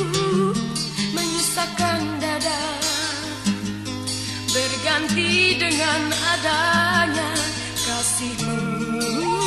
diriku menyusahkan dada Berganti dengan adanya kasihmu.